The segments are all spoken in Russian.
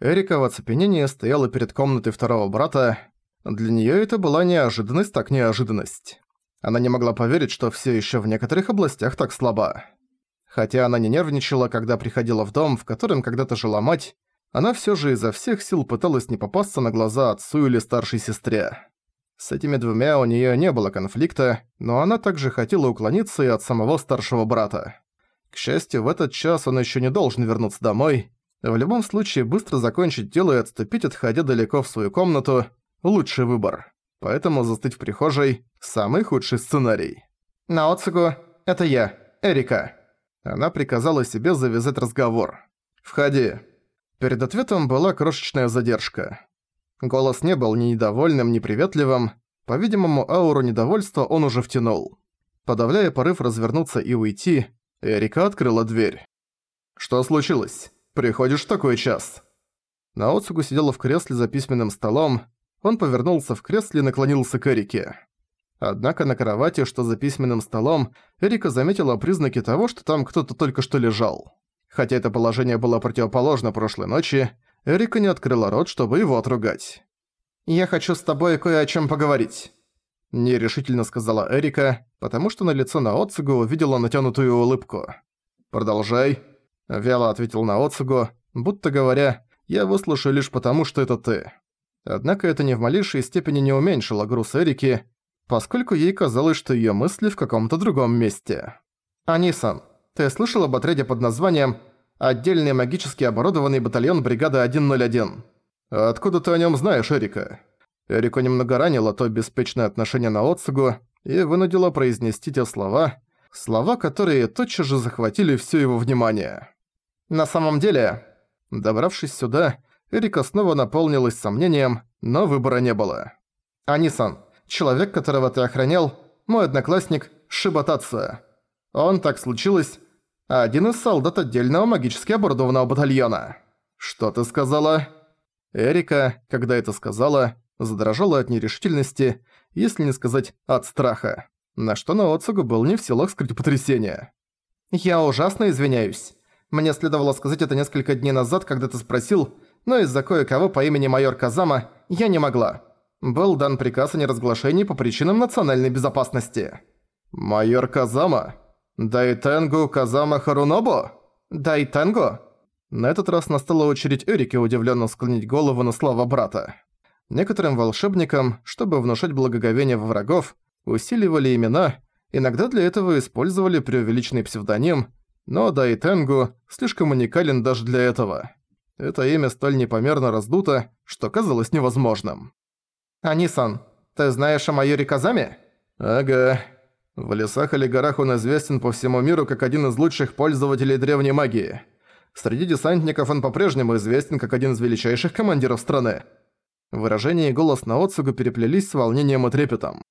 Эрика в оцепенении стояла перед комнатой второго брата. Для неё это была неожиданность так неожиданность. Она не могла поверить, что всё ещё в некоторых областях так слаба. Хотя она не нервничала, когда приходила в дом, в котором когда-то жила мать, она всё же изо всех сил пыталась не попасться на глаза отцу или старшей сестре. С этими двумя у неё не было конфликта, но она также хотела уклониться и от самого старшего брата. К счастью, в этот час он ещё не должен вернуться домой. В любом случае, быстро закончить дело и отступить, отходя далеко в свою комнату – лучший выбор. Поэтому застыть в прихожей – самый худший сценарий. «Наоцугу, это я, Эрика». Она приказала себе завязать разговор. «Входи». Перед ответом была крошечная задержка. Голос не был ни недовольным, ни приветливым. По-видимому, ауру недовольства он уже втянул. Подавляя порыв развернуться и уйти, Эрика открыла дверь. «Что случилось? Приходишь в такой час?» Наоцугу сидела в кресле за письменным столом. Он повернулся в кресле и наклонился к Эрике. Однако на кровати, что за письменным столом, Эрика заметила признаки того, что там кто-то только что лежал. Хотя это положение было противоположно прошлой ночи, Эрика не открыла рот, чтобы его отругать. «Я хочу с тобой кое о чем поговорить», – нерешительно сказала Эрика, потому что на лицо Наоцугу увидела натянутую улыбку. «Продолжай», – вяло ответил Наоцугу, будто говоря, «я выслушаю лишь потому, что это ты». Однако это ни в малейшей степени не уменьшило груз Эрики, поскольку ей казалось, что её мысли в каком-то другом месте. «Анисан, ты слышал об отряде под названием Отдельный магически оборудованный батальон бригады 101. Откуда ты о нем знаешь, Эрика? Эрику немного ранило то беспечное отношение на Оцугу и вынудило произнести те слова, слова, которые тотчас же захватили все его внимание. На самом деле, добравшись сюда, Эрика снова наполнилась сомнением, но выбора не было. Анисан, человек, которого ты охранял, мой одноклассник Шибатация. Он так случилось, один из солдат отдельного магически оборудованного батальона. Что ты сказала? Эрика, когда это сказала, задрожала от нерешительности, если не сказать от страха, на что Наоцугу был не в силах скрыть потрясение. «Я ужасно извиняюсь. Мне следовало сказать это несколько дней назад, когда ты спросил, но из-за кое-кого по имени майор Казама я не могла. Был дан приказ о неразглашении по причинам национальной безопасности». «Майор Казама?» «Дайтенгу Казама Харунобо? Дайтенгу?» На этот раз настала очередь Эрики удивленно склонить голову на слова брата. Некоторым волшебникам, чтобы внушать благоговение во врагов, усиливали имена, иногда для этого использовали преувеличенный псевдоним, но Дайтенгу слишком уникален даже для этого. Это имя столь непомерно раздуто, что казалось невозможным. «Анисан, ты знаешь о майоре Казаме?» «Ага», в лесах или горах он известен по всему миру как один из лучших пользователей древней магии. Среди десантников он по-прежнему известен как один из величайших командиров страны. Выражение и голос Наоцугу переплелись с волнением и трепетом.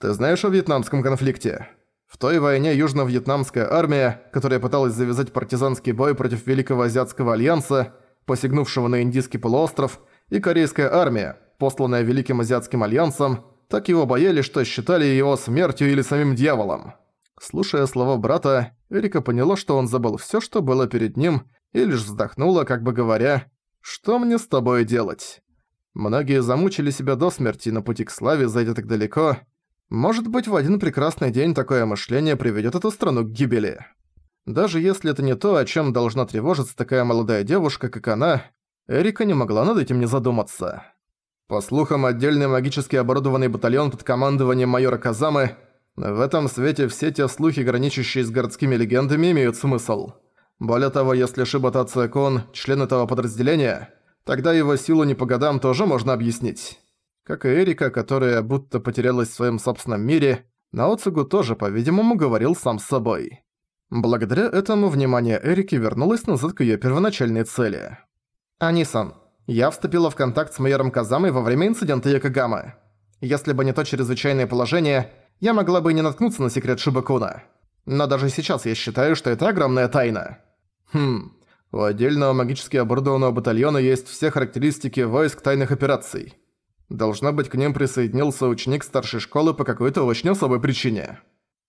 «Ты знаешь о вьетнамском конфликте? В той войне Южно-Вьетнамская армия, которая пыталась завязать партизанский бой против Великого Азиатского Альянса, посягнувшего на Индийский полуостров, и Корейская армия, посланная Великим Азиатским Альянсом, так его боялись, что считали его смертью или самим дьяволом. Слушая слова брата, Эрика поняла, что он забыл всё, что было перед ним, и лишь вздохнула, как бы говоря, «Что мне с тобой делать?» Многие замучили себя до смерти на пути к славе, зайдя так далеко. Может быть, в один прекрасный день такое мышление приведёт эту страну к гибели. Даже если это не то, о чём должна тревожиться такая молодая девушка, как она, Эрика не могла над этим не задуматься. По слухам, отдельный магически оборудованный батальон под командованием майора Казамы, в этом свете все те слухи, граничащие с городскими легендами, имеют смысл. Более того, если Шибата Цуэкон – член этого подразделения, тогда его силу не по годам тоже можно объяснить. Как и Эрика, которая будто потерялась в своем собственном мире, Наоцугу тоже, по-видимому, говорил сам с собой. Благодаря этому внимание Эрики вернулось назад к её первоначальной цели. «Анисан, я вступила в контакт с майором Казамой во время инцидента Якогамы. Если бы не то чрезвычайное положение, я могла бы не наткнуться на секрет Шибакуна. Но даже сейчас я считаю, что это огромная тайна. Хм, у отдельного магически оборудованного батальона есть все характеристики войск тайных операций. Должно быть, к ним присоединился ученик старшей школы по какой-то очень особой причине.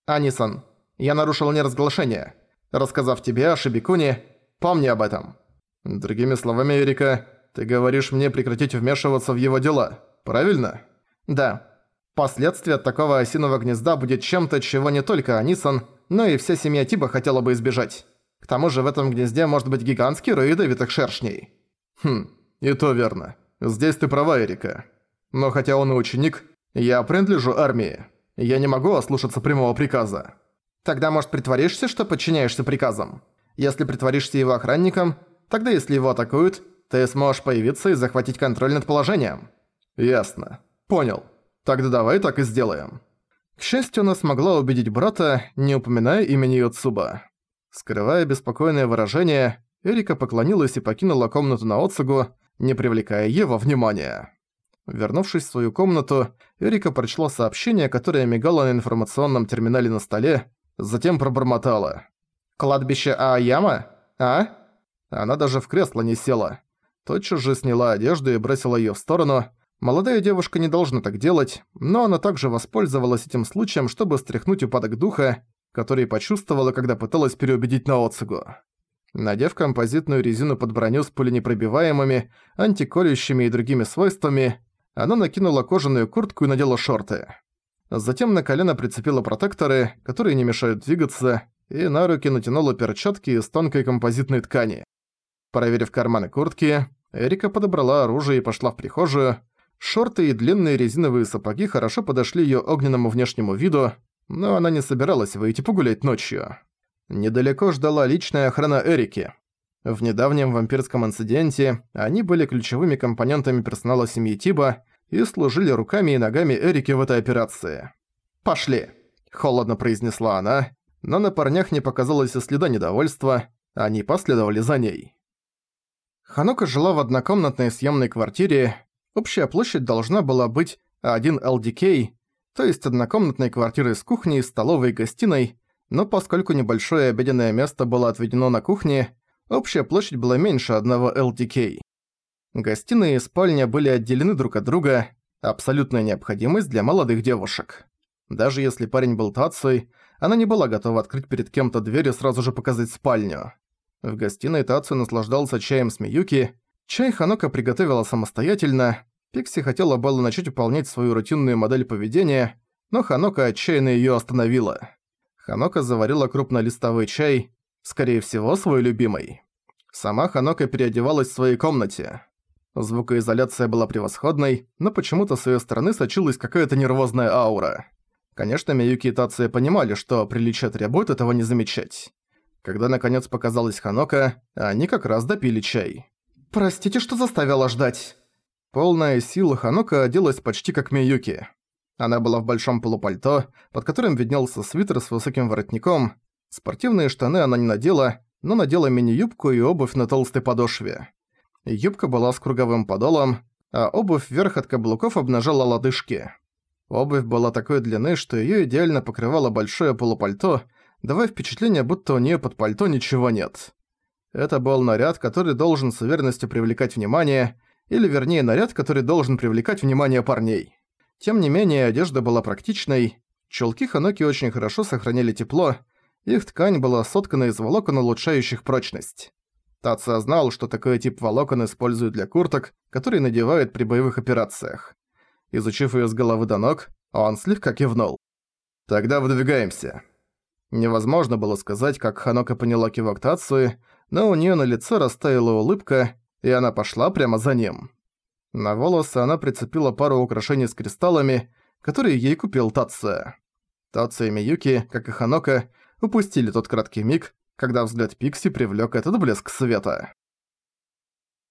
Анисан, я нарушил неразглашение. Рассказав тебе о Шибикуне, помни об этом. Другими словами, Эрика, Ты говоришь мне прекратить вмешиваться в его дела, правильно? Да. Последствия от такого осиного гнезда будет чем-то, чего не только Анисон, но и вся семья Тиба хотела бы избежать. К тому же в этом гнезде может быть гигантский рой ядовитых шершней. Хм, и то верно. Здесь ты права, Эрика. Но хотя он и ученик, я принадлежу армии. Я не могу ослушаться прямого приказа. Тогда, может, притворишься, что подчиняешься приказам? Если притворишься его охранником, тогда если его атакуют, ты сможешь появиться и захватить контроль над положением. Ясно. Понял. Тогда давай так и сделаем. К счастью, она смогла убедить брата, не упоминая имени Йоцуба. Скрывая беспокойное выражение, Эрика поклонилась и покинула комнату на Оцугу, не привлекая его внимания. Вернувшись в свою комнату, Эрика прочла сообщение, которое мигало на информационном терминале на столе, затем пробормотала. «Кладбище Ааяма? А?» Она даже в кресло не села. Тотчас же сняла одежду и бросила её в сторону. Молодая девушка не должна так делать, но она также воспользовалась этим случаем, чтобы стряхнуть упадок духа, который почувствовала, когда пыталась переубедить Наоцугу. Надев композитную резину под броню с пуленепробиваемыми, антиколющими и другими свойствами, она накинула кожаную куртку и надела шорты. Затем на колено прицепила протекторы, которые не мешают двигаться, и на руки натянула перчатки из тонкой композитной ткани. Проверив карманы куртки, Эрика подобрала оружие и пошла в прихожую. Шорты и длинные резиновые сапоги хорошо подошли её огненному внешнему виду, но она не собиралась выйти погулять ночью. Недалеко ждала личная охрана Эрики. В недавнем вампирском инциденте они были ключевыми компонентами персонала семьи Тиба и служили руками и ногами Эрики в этой операции. «Пошли!» – холодно произнесла она, но на парнях не показалось и следа недовольства, они последовали за ней. Ханока жила в однокомнатной съемной квартире, общая площадь должна была быть 1 LDK, то есть однокомнатной квартирой с кухней, столовой и гостиной, но поскольку небольшое обеденное место было отведено на кухне, общая площадь была меньше одного LDK. Гостиная и спальня были отделены друг от друга, абсолютная необходимость для молодых девушек. Даже если парень был Тацей, она не была готова открыть перед кем-то дверь и сразу же показать спальню. В гостиной Тацию наслаждался чаем с Миюки, чай Ханока приготовила самостоятельно, Пикси хотела было начать выполнять свою рутинную модель поведения, но Ханока отчаянно её остановила. Ханока заварила крупнолистовый чай, скорее всего, свой любимый. Сама Ханока переодевалась в своей комнате. Звукоизоляция была превосходной, но почему-то с её стороны сочилась какая-то нервозная аура. Конечно, Миюки и Тация понимали, что приличие требует этого не замечать. Когда наконец показалась Ханока, они как раз допили чай. «Простите, что заставила ждать». Полная сила Ханока оделась почти как Миюки. Она была в большом полупальто, под которым виднелся свитер с высоким воротником. Спортивные штаны она не надела, но надела мини-юбку и обувь на толстой подошве. Юбка была с круговым подолом, а обувь вверх от каблуков обнажала лодыжки. Обувь была такой длины, что её идеально покрывало большое полупальто, давая впечатление, будто у неё под пальто ничего нет. Это был наряд, который должен с уверенностью привлекать внимание, или вернее наряд, который должен привлекать внимание парней. Тем не менее, одежда была практичной, чулки Ханоки очень хорошо сохраняли тепло, их ткань была соткана из волокон, улучшающих прочность. Тация знал, что такой тип волокон используют для курток, которые надевают при боевых операциях. Изучив её с головы до ног, он слегка кивнул. «Тогда выдвигаемся». Невозможно было сказать, как Ханока поняла кивок Тацуи, но у неё на лице растаяла улыбка, и она пошла прямо за ним. На волосы она прицепила пару украшений с кристаллами, которые ей купил Тация. Тация и Миюки, как и Ханока, упустили тот краткий миг, когда взгляд Пикси привлёк этот блеск света.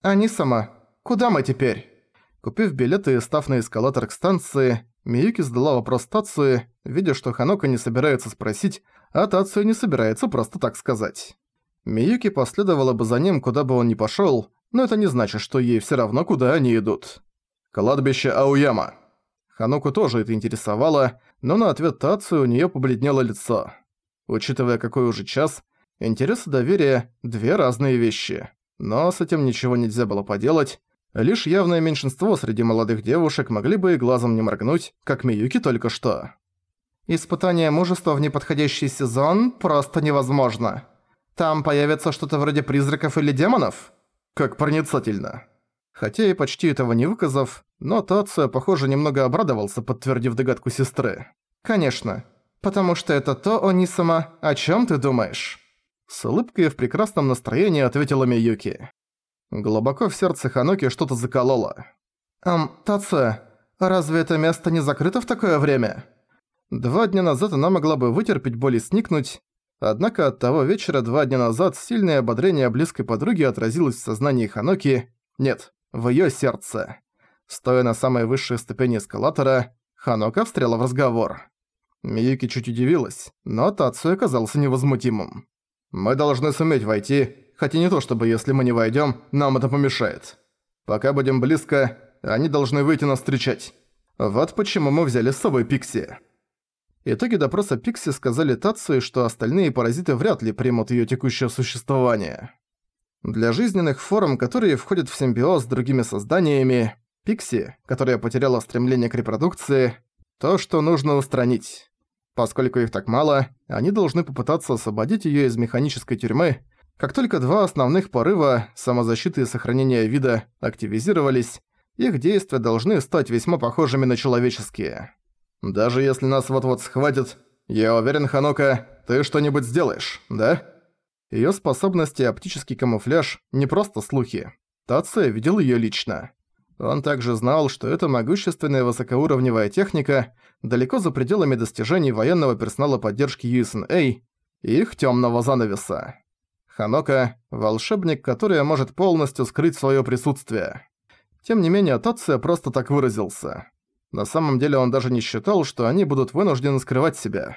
«Они сама. Куда мы теперь?» Купив билеты и став на эскалатор к станции, Миюки задала вопрос Тацуи, видя, что Ханока не собирается спросить, а Тацуи не собирается просто так сказать. Миюки последовала бы за ним, куда бы он ни пошёл, но это не значит, что ей всё равно, куда они идут. Кладбище Ауяма. Ханоку тоже это интересовало, но на ответ Тацию у неё побледнело лицо. Учитывая, какой уже час, интерес и доверие – две разные вещи. Но с этим ничего нельзя было поделать. Лишь явное меньшинство среди молодых девушек могли бы и глазом не моргнуть, как Миюки только что. Испытание мужества в неподходящий сезон просто невозможно. Там появится что-то вроде призраков или демонов? Как проницательно. Хотя и почти этого не выказав, но Тацио, похоже, немного обрадовался, подтвердив догадку сестры. «Конечно. Потому что это то, Онисама, о чем ты думаешь?» С улыбкой в прекрасном настроении ответила Миюки. Глубоко в сердце Ханоки что-то закололо. «Ам, Тацио, разве это место не закрыто в такое время?» Два дня назад она могла бы вытерпеть боль и сникнуть, однако от того вечера два дня назад сильное ободрение близкой подруги отразилось в сознании Ханоки, нет, в её сердце. Стоя на самой высшей ступени эскалатора, Ханока встряла в разговор. Миюки чуть удивилась, но Тацу оказался невозмутимым. «Мы должны суметь войти, хотя не то чтобы если мы не войдём, нам это помешает. Пока будем близко, они должны выйти нас встречать. Вот почему мы взяли с собой Пикси». Итоги допроса Пикси сказали Тацуи, что остальные паразиты вряд ли примут её текущее существование. Для жизненных форм, которые входят в симбиоз с другими созданиями, Пикси, которая потеряла стремление к репродукции, то, что нужно устранить. Поскольку их так мало, они должны попытаться освободить её из механической тюрьмы, как только два основных порыва, самозащиты и сохранения вида, активизировались, их действия должны стать весьма похожими на человеческие. Даже если нас вот-вот схватят, я уверен, Ханока, ты что-нибудь сделаешь, да? Её способности оптический камуфляж – не просто слухи. Тация видел её лично. Он также знал, что эта могущественная высокоуровневая техника далеко за пределами достижений военного персонала поддержки USNA и их тёмного занавеса. Ханока – волшебник, который может полностью скрыть своё присутствие. Тем не менее, Тация просто так выразился. На самом деле он даже не считал, что они будут вынуждены скрывать себя.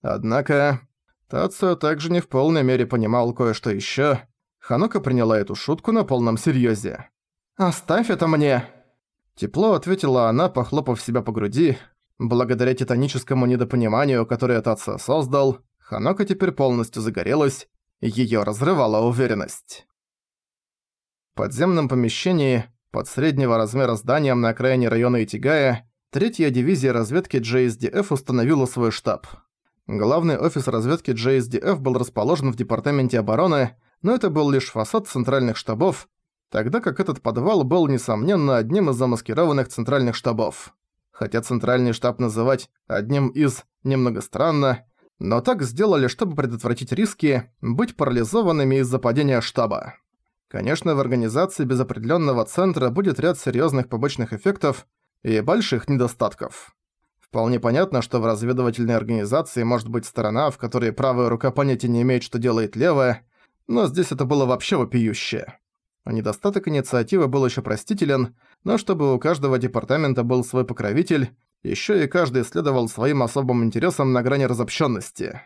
Однако, Тацио также не в полной мере понимал кое-что ещё. Ханока приняла эту шутку на полном серьёзе. «Оставь это мне!» Тепло ответила она, похлопав себя по груди. Благодаря титаническому недопониманию, которое Тацио создал, Ханока теперь полностью загорелась, её разрывала уверенность. В подземном помещении, под среднего размера зданием на окраине района Итигая, третья дивизия разведки JSDF установила свой штаб. Главный офис разведки JSDF был расположен в Департаменте обороны, но это был лишь фасад центральных штабов, тогда как этот подвал был, несомненно, одним из замаскированных центральных штабов. Хотя центральный штаб называть одним из немного странно, но так сделали, чтобы предотвратить риски быть парализованными из-за падения штаба. Конечно, в организации без определенного центра будет ряд серьезных побочных эффектов и больших недостатков. Вполне понятно, что в разведывательной организации может быть сторона, в которой правая рука понятия не имеет, что делает левая, но здесь это было вообще вопиюще. Недостаток инициативы был еще простителен, но чтобы у каждого департамента был свой покровитель, еще и каждый следовал своим особым интересам на грани разобщенности.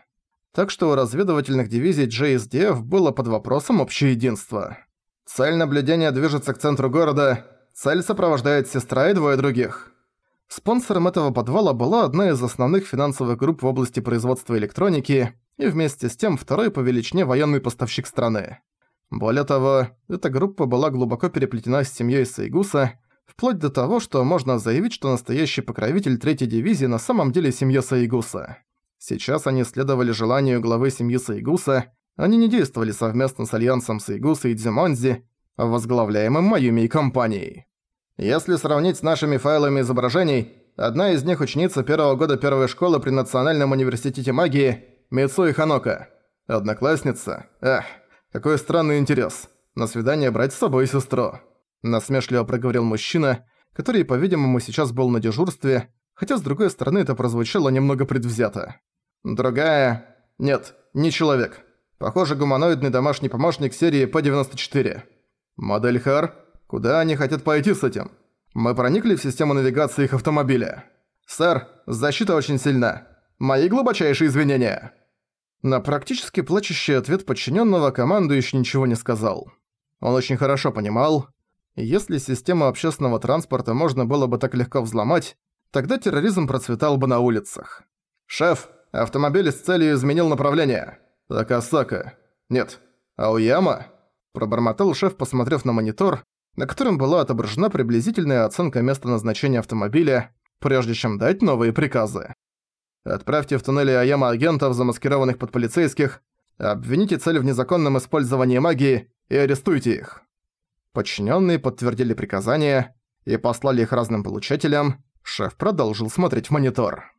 Так что у разведывательных дивизий JSDF было под вопросом общее единство. Цель наблюдения движется к центру города, цель сопровождает сестра и двое других. Спонсором этого подвала была одна из основных финансовых групп в области производства электроники и вместе с тем второй по величине военный поставщик страны. Более того, эта группа была глубоко переплетена с семьей Сайгуса, вплоть до того, что можно заявить, что настоящий покровитель третьей дивизии на самом деле семья Сайгуса. Сейчас они следовали желанию главы семьи Сайгуса, они не действовали совместно с альянсом Сайгуса и Дзимонзи, возглавляемым Майюми и компанией. Если сравнить с нашими файлами изображений, одна из них ученица первого года первой школы при Национальном университете магии Мицуи Ханока. Одноклассница. Эх, какой странный интерес. На свидание брать с собой сестру. Насмешливо проговорил мужчина, который, по-видимому, сейчас был на дежурстве, хотя с другой стороны это прозвучало немного предвзято. Другая... Нет, не человек. Похоже, гуманоидный домашний помощник серии P94. Модель Хар Куда они хотят пойти с этим? Мы проникли в систему навигации их автомобиля. Сэр, защита очень сильна. Мои глубочайшие извинения. На практически плачущий ответ подчиненного командующий ничего не сказал. Он очень хорошо понимал, если систему общественного транспорта можно было бы так легко взломать, тогда терроризм процветал бы на улицах. «Шеф, автомобиль с целью изменил направление. Акасака. Нет, Ауяма?» Пробормотал шеф, посмотрев на монитор, на котором была отображена приблизительная оценка места назначения автомобиля, прежде чем дать новые приказы. Отправьте в туннели Аяма агентов, замаскированных под полицейских, обвините цель в незаконном использовании магии и арестуйте их. Подчиненные подтвердили приказания и послали их разным получателям, шеф продолжил смотреть в монитор.